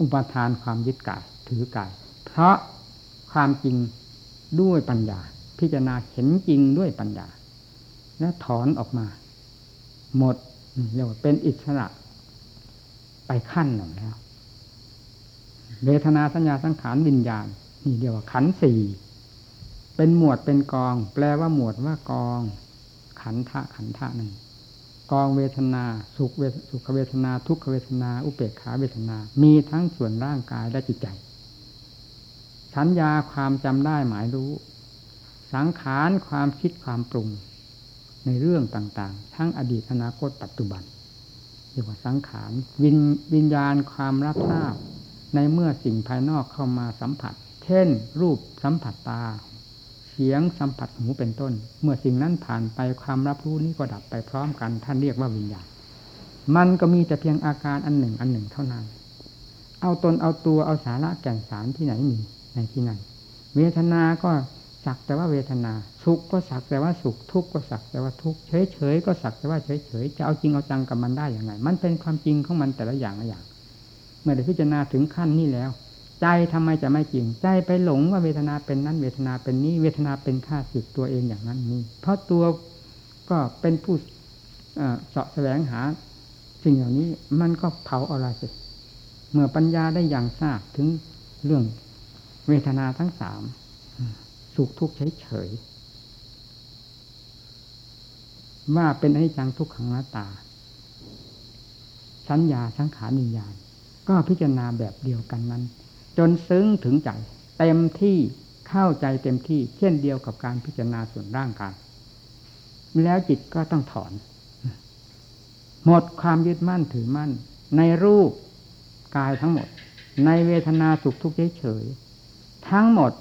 อุปทานความยึดกายถือกาย เพราะความจริงด้วยปัญญา พิจารณาเห็นจริงด้วยปัญญา และถอนออกมา หมดเรียกว่าเป็นอิสระไปขั้นหนึ่งแล้ว เวทนาสัญญาสังขารวิญญาณ นี่เรียกว่าขันสี่เป็นหมวดเป็นกอง แปลว่าหมวดว่ากอง ขันธะขันธะหนึ่ง กองเวทนา สุขเวสุขเวทนา ทุกขเวทนา อุเบกขาเวทนา มีทั้งส่วนร่างกายและจิตใจ สัญญาความจำได้หมายรู้ สังขารความคิดความปรุง ในเรื่องต่างๆ ทั้งอดีตอนาคตปัจจุบันเรียกว่าสังขารวิญวิญญาณความรับทราบ ในเมื่อสิ่งภายนอกเข้ามาสัมผัส เช่น รูปสัมผัสตา สียงสัมผัสหูเป็นต้น เมื่อสิ่งนั้นผ่านไปความรับรู้นี้ก็ดับไปพร้อมกันท่านเรียกว่าวิญญาณ มันก็มีแต่เพียงอาการอันหนึ่งอันหนึ่งเท่านั้น เอาตนเอาตัวเอาสาระแก่นสารที่ไหนมีในที่นั้นเวทนา ก็สักแต่ว่าเวทนา สุขก็สักแต่ว่าสุข ทุกข์ก็สักแต่ว่าทุกข์ เฉยเฉยก็สักแต่ว่าเฉยเฉยจะเอาจริงเอาจังกับมันได้อย่างไร มันเป็นความจริงของมันแต่ละอย่างละอย่าง เมื่อได้พิจารณาถึงขั้นนี้แล้ว ใจทำไมจะไม่จริง ใจไปหลงว่าเวทนาเป็นนั้น เวทนาเป็นนี้ เวทนาเป็นข้าศึกตัวเองอย่างนั้นนี้ เพราะตัวก็เป็นผู้เสาะแสวงหาสิ่งเหล่านี้มันก็เผาอะไรสิเมื่อปัญญาได้อย่างทราบถึงเรื่องเวทนาทั้งสามสุขทุกข์เฉยๆว่าเป็นอนิจจังทุกขังนาตา สัญญาสังขารวิญญาณ ก็พิจารณาแบบเดียวกันนั้น จนซึ้งถึงใจ เต็มที่เข้าใจเต็มที่ เช่นเดียวกับการพิจารณาส่วนร่างกายแล้วจิตก็ต้องถอน หมดความยึดมั่นถือมั่น ในรูปกายทั้งหมด ในเวทนาสุขทุกข์เฉยๆทั้งหมด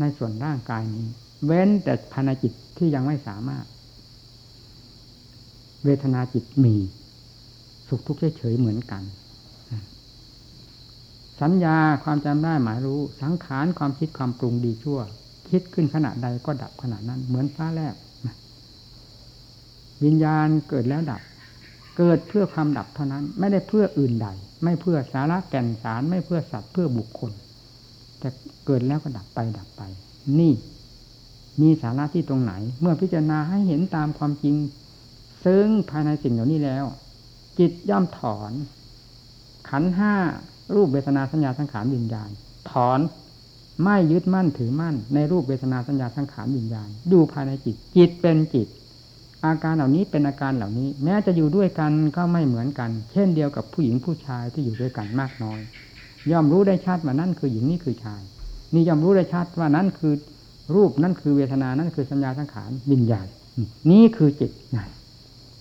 ในส่วนร่างกายนี้ เว้นแต่ภายในจิตที่ยังไม่สามารถ เวทนาจิตมี สุขทุกข์เฉยๆเหมือนกัน สัญญาความจำได้หมายรู้ สังขารความคิดความปรุงดีชั่ว คิดขึ้นขณะใดก็ดับขณะนั้น เหมือนฟ้าแลบวิญญาณเกิดแล้วดับ เกิดเพื่อความดับเท่านั้น ไม่ได้เพื่ออื่นใด ไม่เพื่อสาระแก่นสาร ไม่เพื่อสัตว์เพื่อบุคคล แต่เกิดแล้วก็ดับไปดับไป นี่ มีสาระที่ตรงไหน เมื่อพิจารณาให้เห็นตามความจริง ซึ่งภายในสิ่งเหล่านี้แล้ว จิตย่อมถอน ขันห้า รูปเวทนาสัญญาสังขารวิญญาณ ถอนไม่ยึดมั่นถือมั่น ในรูปเวทนาสัญญาสังขารวิญญาณ ดูภายในจิต จิตเป็นจิต อาการเหล่านี้เป็นอาการเหล่านี้ แม้จะอยู่ด้วยกันก็ไม่เหมือนกัน เช่นเดียวกับผู้หญิงผู้ชายที่อยู่ด้วยกันมากน้อย ย่อมรู้ได้ชัดว่านั่นคือหญิงนี่คือชาย นี่ย่อมรู้ได้ชัดว่านั่นคือรูปนั่นคือเวทนานั่นคือสัญญาสังขารวิญญาณ นี่คือจิตน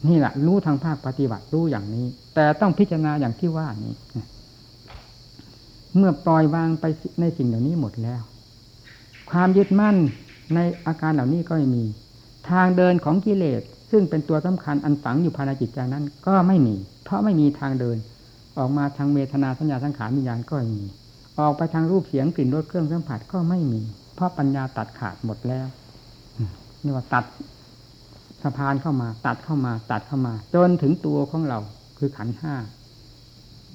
นี่แหละรู้ทางภาคปฏิบัติรู้อย่างนี้ แต่ต้องพิจารณาอย่างที่ว่านี้ เมื่อปล่อยวางไปในสิ่งเหล่านี้หมดแล้ว ความยึดมั่นในอาการเหล่านี้ก็ไม่มี ทางเดินของกิเลสซึ่งเป็นตัวสำคัญอันฝังอยู่ภายในจิตใจนั้น ก็ไม่มี เพราะไม่มีทางเดิน ออกมาทางเมตนาสัญญาสังขารวิญญาณก็ไม่มี ออกไปทางรูปเสียงกลิ่นรสเครื่องสัมผัสก็ไม่มี เพราะปัญญาตัดขาดหมดแล้วนี่ว่าตัดสะพานเข้ามา ตัดเข้ามา ตัดเข้ามา จนถึงตัวของเราคือขันห้า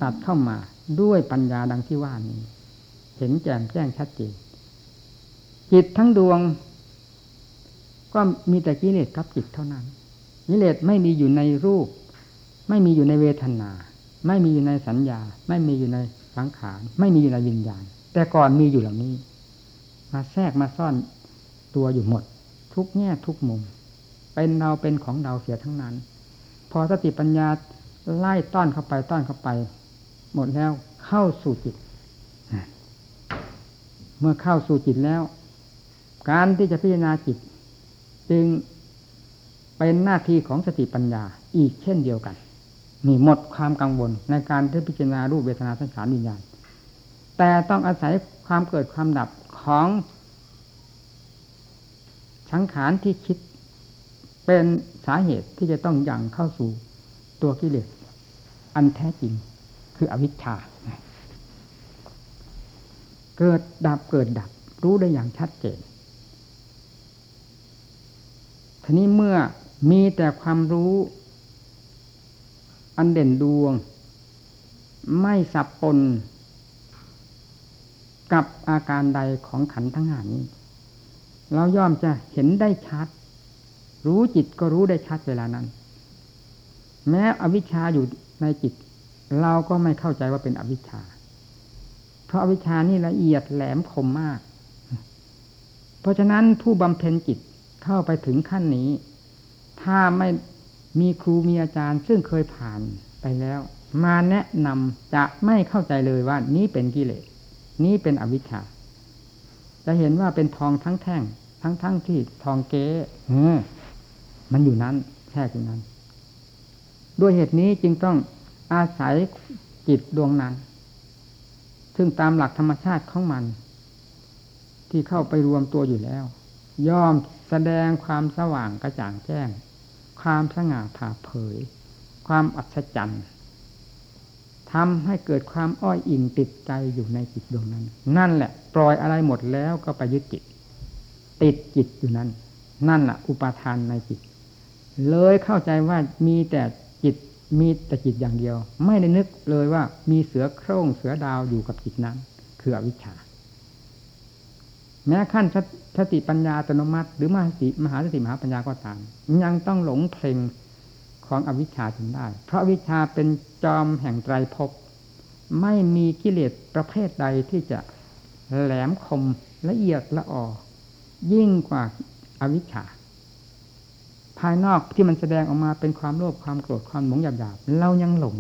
ตัดเข้ามา ด้วยปัญญาดังที่ว่านี้ เห็นแจ่มแจ้งชัดเจนจิตทั้งดวง ก็มีแต่กิเลสกับจิตเท่านั้นกิเลสไม่มีอยู่ในรูป ไม่มีอยู่ในเวทนา ไม่มีอยู่ในสัญญา ไม่มีอยู่ในสังขาร ไม่มีอยู่ในวิญญาณ แต่ก่อนมีอยู่เหล่านี้ มาแทรกมาซ่อนตัวอยู่หมด ทุกแง่ทุกมุม เป็นเราเป็นของเราเสียทั้งนั้น พอสติปัญญาไล่ต้อนเข้าไปต้อนเข้าไป หมดแล้วเข้าสู่จิต เมื่อเข้าสู่จิตแล้ว การที่จะพิจารณาจิต จึงเป็นหน้าที่ของสติปัญญาอีกเช่นเดียวกันนี่หมดความกังวลในการที่พิจารณารูปเวทนาสังขารวิญญาณแต่ต้องอาศัยความเกิดความดับของสังขารที่คิดเป็นสาเหตุที่จะต้องยังเข้าสู่ตัวกิเลสอันแท้จริง คืออวิชชา เกิดดับเกิดดับ รู้ได้อย่างชัดเจน ทีนี้เมื่อมีแต่ความรู้ อันเด่นดวง ไม่สับปน กับอาการใดของขันทั้งหานี้ เราย่อมจะเห็นได้ชัด รู้จิตก็รู้ได้ชัดเวลานั้น แม้อวิชชาอยู่ในจิต เราก็ไม่เข้าใจว่าเป็นอวิชชา เพราะอวิชชานี่ละเอียดแหลมคมมาก เพราะฉะนั้นผู้บำเพ็ญจิตเข้าไปถึงขั้นนี้ ถ้าไม่มีครูมีอาจารย์ ซึ่งเคยผ่านไปแล้ว มาแนะนำจะไม่เข้าใจเลยว่านี้เป็นกิเลสนี้เป็นอวิชชา จะเห็นว่าเป็นทองทั้งแท่ง ทั้งทั้งที่ทองเก๊เออมันอยู่นั้นแค่อยู่นั้น ด้วยเหตุนี้จึงต้อง อาศัยจิตดวงนั้น ซึ่งตามหลักธรรมชาติของมัน ที่เข้าไปรวมตัวอยู่แล้ว ย่อมแสดงความสว่างกระจ่างแจ้ง ความสง่าผ่าเผย ความอัศจรรย์ทำให้เกิดความอ้อยอิงติดใจอยู่ในจิตดวงนั้น นั่นแหละ ปล่อยอะไรหมดแล้วก็ไปยึดจิต ติดจิตอยู่นั้น นั่นแหละอุปาทานในจิต เลยเข้าใจว่ามีแต่ มีแต่จิตอย่างเดียว ไม่ได้นึกเลยว่ามีเสือโคร่งเสือดาวอยู่กับจิตนั้น คืออวิชชา แม้ขั้นสติปัญญาอัตโนมัติ หรือมหาสติมหาสติมหาปัญญาก็ตาม ยังต้องหลงเพลงของอวิชชาถึงได้ เพราะวิชาเป็นจอมแห่งไตรภพไม่มีกิเลสประเภทใดที่จะแหลมคมละเอียดละออยิ่งกว่าอาวิชชาายนอกที่มันแสดงออกมาเป็นความโลภความโกรธความหลงหยาบๆเรายังหลง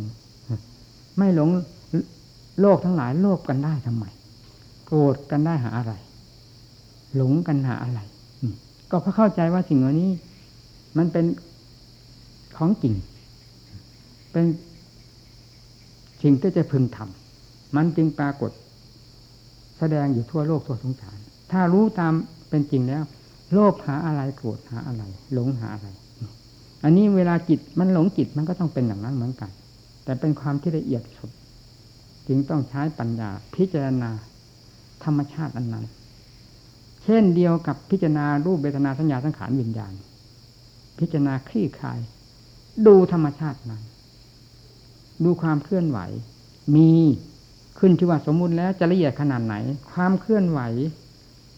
ไม่หลงโลกทั้งหลายโลภกันได้ทำไมโกรธกันได้หาอะไร หลงกันหาอะไรก็เพราะเข้าใจว่าสิ่งเหล่านี้ มันเป็นของจริง เป็นสิ่งที่จะพึงทำมันจึงปรากฏ แสดงอยู่ทั่วโลกทั่วสงสาร ถ้ารู้ตามเป็นจริงแล้ว โลภหาอะไรโกรธหาอะไร หลงหาอะไร อันนี้เวลาจิตมันหลงจิตมันก็ต้องเป็นอย่างนั้นเหมือนกัน แต่เป็นความที่ละเอียดสุด จึงต้องใช้ปัญญาพิจารณาธรรมชาติอันนั้น เช่นเดียวกับพิจารณารูปเวทนาสัญญาสังขารวิญญาณ พิจารณาคลี่คลาย ดูธรรมชาตินั้น ดูความเคลื่อนไหว มีขึ้นที่ว่าสมมุติแล้วจะละเอียดขนาดไหน ความเคลื่อนไหว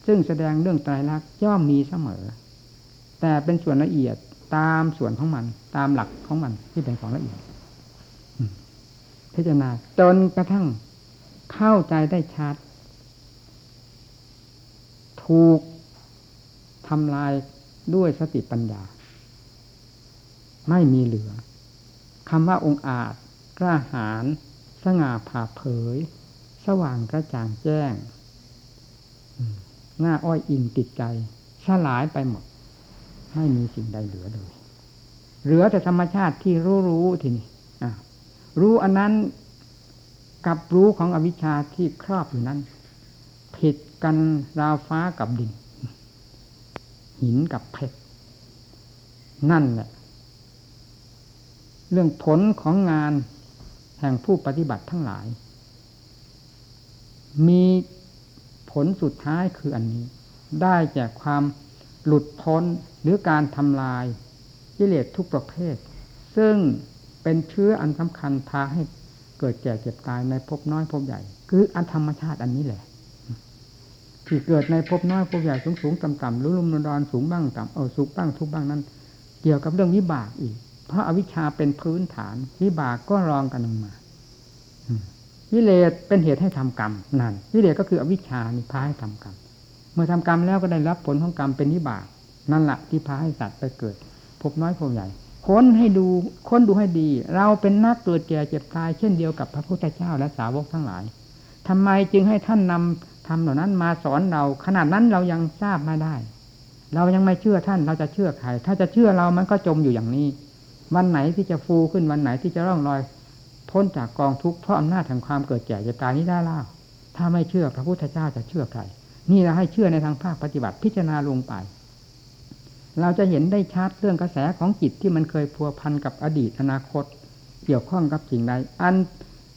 ซึ่งแสดงเรื่องไตรลักษณ์ย่อมมีเสมอ แต่เป็นส่วนละเอียดตามส่วนของมัน ตามหลักของมันที่เป็นของละเอียดพิจารณาจนกระทั่งเข้าใจได้ชัด ถูกทำลายด้วยสติปัญญา ไม่มีเหลือคำว่าองค์อาจกล้าหาญสง่าผ่าเผย สว่างกระจ่างแจ้ง อืม หน้าอ้อยอิงติดใจสลายไปหมด ไม่มีสิ่งใดเหลือเลย เหลือแต่ธรรมชาติที่รู้รู้ทีนี้รู้อันนั้นกับรู้ของอวิชชาที่ครอบอยู่นั้น ผิดกันราวฟ้ากับดิน หินกับเพชรนั่นแหละเรื่องผลของงานแห่งผู้ปฏิบัติทั้งหลาย มี ลสุดท้ายคืออันนี้ ได้แก่ความหลุดพ้นหรือการทำลายกิเลสทุกประเภท ซึ่งเป็นเชื้ออันสำคัญพาให้เกิดแก่เจ็บตายในภพน้อยภพใหญ่ คืออันธรรมชาติอันนี้แหละที่เกิดในภพน้อยภพใหญ่สูงสูงต่ำต่ำรุ่มรุ่มดอนสูงบ้างต่ำเออสูงบ้างทุกบ้างนั้น เกี่ยวกับเรื่องวิบากอีก เพราะอาวิชชาเป็นพื้นฐานวิบากก็รองกันลงมา วิเลศเป็นเหตุให้ทำกรรมนั่นวิเลศก็คืออวิชชานี่พาให้ทำกรรม เมื่อทำกรรมแล้วก็ได้รับผลของกรรมเป็นวิบากนั่นแหละที่พาให้สัตว์ไปเกิด พบน้อยพบใหญ่ค้นให้ดูค้นดูให้ดี เราเป็นนักเกิดแก่เจ็บตายเช่นเดียวกับพระพุทธเจ้าและสาวกทั้งหลายทำไมจึงให้ท่านนำทำเหล่านั้นมาสอนเรา ขนาดนั้นเรายังทราบไม่ได้ เรายังไม่เชื่อท่านเราจะเชื่อใคร ถ้าจะเชื่อเรามันก็จมอยู่อย่างนี้ วันไหนที่จะฟูขึ้นวันไหนที่จะร่องรอย พ้นจากกองทุกข์เพราะอำนาจแห่งความเกิดแก่เจ็บตายนี้ได้ล่าถ้าไม่เชื่อพระพุทธเจ้าจะเชื่อใครนี่เราให้เชื่อในทางภาคปฏิบัติพิจารณาลงไป เราจะเห็นได้ชัดเรื่องกระแสของจิตที่มันเคยพัวพันกับอดีตอนาคต เกี่ยวข้องกับสิ่งใดอัน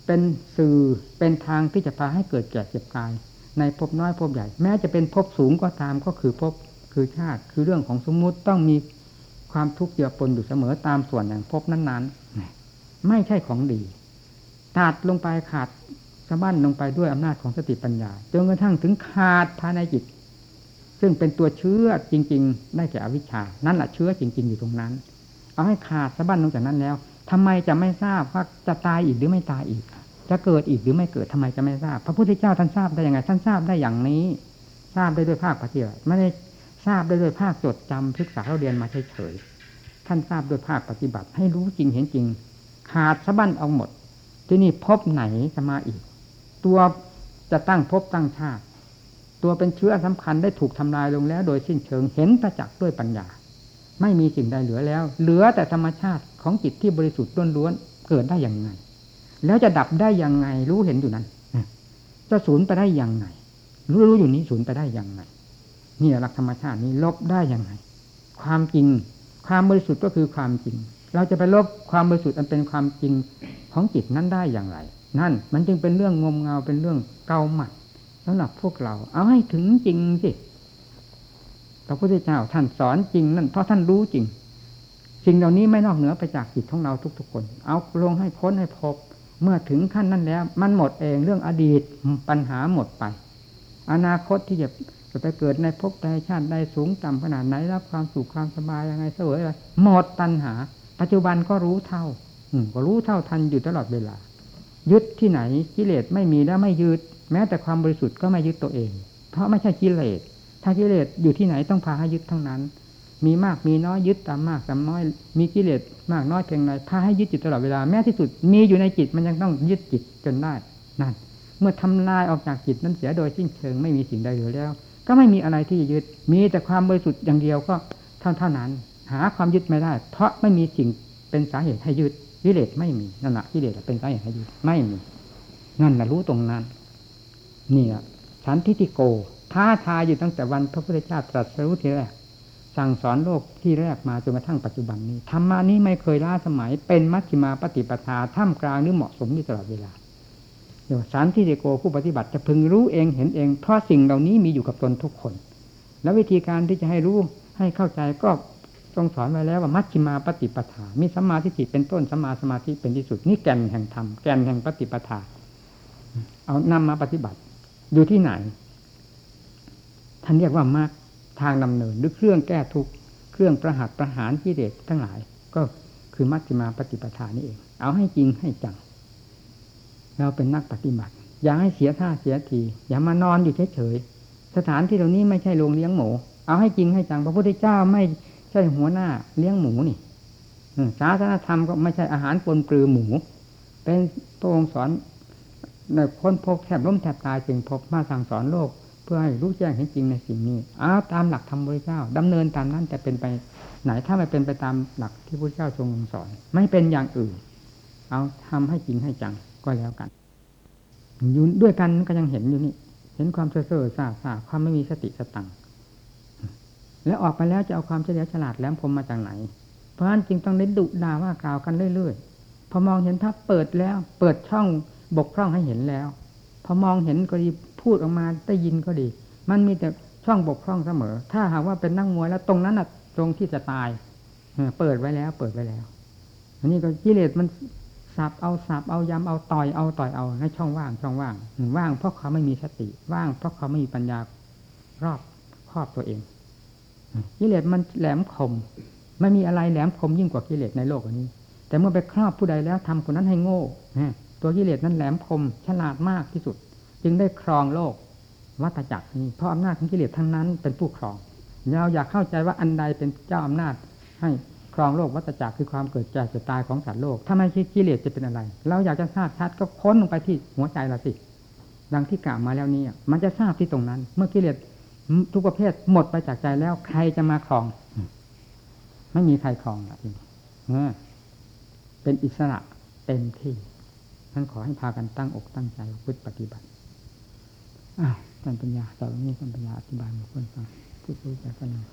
เป็นสื่อเป็นทางที่จะพาให้เกิดแก่เจ็บตาย ในภพน้อยภพใหญ่ แม้จะเป็นภพสูงก็ตามก็คือภพคือชาติ คือเรื่องของสมมุติต้องมีความทุกข์เกี่ยวปนอยู่เสมอตามส่วนแห่งภพนั้นๆ ไม่ใช่ของดี ตัดลงไปขาดสะบั้นลงไปด้วยอำนาจของสติปัญญาจนกระทั่งถึงขาดภายในจิต ซึ่งเป็นตัวเชื้อจริง ๆ ได้แก่อวิชชา นั่นแหละเชื้อจริง ๆ อยู่ตรงนั้น เอาให้ขาดสะบั้นลงจากนั้นแล้วทำไมจะไม่ทราบว่าจะตายอีกหรือไม่ตายอีก จะเกิดอีกหรือไม่เกิดทำไมจะไม่ทราบ พระพุทธเจ้าท่านทราบได้ยังไงท่านทราบได้อย่างนี้ ทราบได้ด้วยภาคปฏิบัติไม่ได้ทราบได้ด้วยภาคจดจำศึกษาเราเรียนมาเฉยๆท่านทราบด้วยภาคปฏิบัติ ให้รู้จริงเห็นจริง ขาดสะบั้นเอาหมด ที่นี่พบไหนจะมาอีก ตัวจะตั้งพบตั้งชาติ ตัวเป็นเชื้อสำคัญได้ถูกทำลายลงแล้ว โดยสิ้นเชิงเห็นประจักษ์ด้วยปัญญา ไม่มีสิ่งใดเหลือแล้ว เหลือแต่ธรรมชาติของจิตที่บริสุทธิ์ล้วนๆเกิดได้อย่างไง แล้วจะดับได้อยังไง รู้เห็นอยู่นั้นจะสูญไปได้อยังไง รู้รู้อยู่นี้สูญไปได้อยังไงนี่หลักธรรมชาตินี้ลบได้อยังไง ความจริง ความบริสุทธิ์ก็คือความจริง เราจะไปลบความบริสุทธิ์อันเป็นความจริง ของจิตนั้นได้อย่างไร นั่น มันจึงเป็นเรื่องงมงายเป็นเรื่องเกาหมัดสำหรับพวกเรา เอาให้ถึงจริงสิพระพุทธเจ้าท่านสอนจริงนั่นเพราะท่านรู้จริงสิ่งเหล่านี้ไม่นอกเหนือไปจากจิตของเราทุกๆคน เอาลงให้พ้นให้พบ เมื่อถึงขั้นนั้นแล้ว มันหมดเองเรื่องอดีตปัญหาหมดไป อนาคตที่จะจะไปเกิดในภพใดชาติใดสูงต่ำขนาดไหนรับความสุขความสบายยังไงเสวยอะไรหมดปัญหา ปัจจุบันก็รู้เท่า ก็รู้เท่าทันอยู่ตลอดเวลา ยึดที่ไหนกิเลสไม่มีแล้วไม่ยึด แม้แต่ความบริสุทธิ์ก็ไม่ยึดตัวเอง เพราะไม่ใช่กิเลสถ้ากิเลสอยู่ที่ไหนต้องพาให้ยึดทั้งนั้น มีมากมีน้อยยึดตามมากตามน้อย มีกิเลสมากน้อยเพียงไรพาให้ยึดจิตตลอดเวลาแม้ที่สุดมีอยู่ในจิตมันยังต้องยึดจิตจนได้นั่นเมื่อทำลายออกจากจิตนั้นเสียโดยสิ้นเชิงไม่มีสิ่งใดเหลือแล้ว ก็ไม่มีอะไรที่ยึด มีแต่ความบริสุทธิ์อย่างเดียวก็เท่าเท่านั้น หาความยึดไม่ได้ เพราะไม่มีสิ่งเป็นสาเหตุให้ยึด กิเลสไม่มีนั่นแหละกิเลสเป็นสาเหตุให้ยึดไม่มี นั่นแหละรู้ตรงนั้นนี่แหละฉันทิติโก ท้าทายอยู่ตั้งแต่วันพระพุทธเจ้าตรัสรู้ทีแรกสั่งสอนโลกที่แรกมาจนกระทั่งปัจจุบันนี้ธรรมานี้ไม่เคยล้าสมัย เป็นมัชฌิมาปฏิปทาท่ามกลางหรือเหมาะสมอยู่ตลอดเวลาเดี๋ยวสารทิติโกผู้ปฏิบัติจะพึงรู้เองเห็นเอง เพราะสิ่งเหล่านี้มีอยู่กับตนทุกคน แล้ววิธีการที่จะให้รู้ให้เข้าใจก็ ทรงสอนไว้แล้วว่ามัชฌิมาปฏิปทา มีสัมมาทิฏฐิเป็นต้นสัมมาสมาธิเป็นที่สุด นี่แก่นแห่งธรรม แก่นแห่งปฏิปทา เอานำมาปฏิบัติ อยู่ที่ไหน ท่านเรียกว่ามรรคทางดำเนินหรือเครื่องแก้ทุกข์ เครื่องประหัตประหารกิเลสทั้งหลาย ก็คือมัชฌิมาปฏิปทานี่เอง เอาให้จริงให้จัง เราเป็นนักปฏิบัติ อย่าให้เสียท่าเสียที อย่ามานอนอยู่เฉยๆ สถานที่เหล่านี้ไม่ใช่โรงเลี้ยงหมู เอาให้จริงให้จัง พระพุทธเจ้าไม่ ใช่หัวหน้าเลี้ยงหมูนี่ศาสนธรรมก็ไม่ใช่อาหารปนปลือหมู เป็นพระองค์สอนในค้นพบแทบล้มแทบตายจึงพบมาสั่งสอนโลก เพื่อให้รู้แจ้งเห็นจริงในสิ่งนี้เอาตามหลักธรรมพระเจ้าดำเนินตามนั้นจะเป็นไปไหนถ้าไม่เป็นไปตามหลักที่พระเจ้าทรงสอน ไม่เป็นอย่างอื่น เอาทำให้จริงให้จังก็แล้วกันอยู่ด้วยกันก็ยังเห็นอยู่นี่ เห็นความเซ่อเซ่อซาซาความไม่มีสติสตัง แล้วออกไปแล้วจะเอาความเฉลียวฉลาดแหลมคมมาจากไหน เพราะฉะนั้นจึงต้องได้ดุด่าว่ากล่าวกันเรื่อยๆ พอมองเห็นถ้าเปิดแล้ว เปิดช่องบกพร่องให้เห็นแล้ว พอมองเห็นก็ดีพูดออกมาได้ยินก็ดี มันมีแต่ช่องบกพร่องเสมอ ถ้าหากว่าเป็นนั่งมวยแล้วตรงนั้นน่ะตรงที่จะตายเปิดไว้แล้ว เปิดไว้แล้ว อันนี้ก็กิเลสมันสับเอาสับเอายำเอาต่อยเอาต่อยเอาในช่องว่างช่องว่างว่างเพราะเขาไม่มีสติว่างเพราะเขาไม่มีปัญญารอบครอบตัวเอง กิเลสมันแหลมคม ไม่มีอะไรแหลมคมยิ่งกว่ากิเลสในโลกอันนี้ แต่เมื่อไปครอบผู้ใดแล้วทำคนนั้นให้โง่ตัวกิเลสนั้นแหลมคม ฉลาดมากที่สุด จึงได้ครองโลกวัฏจักรนี้เพราะอำนาจของกิเลสทั้งนั้นเป็นผู้ครองเราอยากเข้าใจว่าอันใดเป็นเจ้าอำนาจ ให้ครองโลกวัฏจักรคือความเกิดแก่เจ็บตายของสัตว์โลกถ้าไม่คิดกิเลสจะเป็นอะไร เราอยากจะทราบชัดก็ค้นลงไปที่หัวใจเราสิดังที่กล่าวมาแล้วนี้มันจะทราบที่ตรงนั้น เมื่อกิเลส ทุกประเภทหมดไปจากใจแล้ว ใครจะมาครอง ไม่มีใครครองอะทีนี้เป็นอิสระเต็มที่ท่านขอให้พากันตั้งอกตั้งใจพุทธปฏิบัติอ้าวท่านปัญญาต่อนนี้ท่านปัญญาอธิบายมาคนฟังพูดคุยกันหน่อย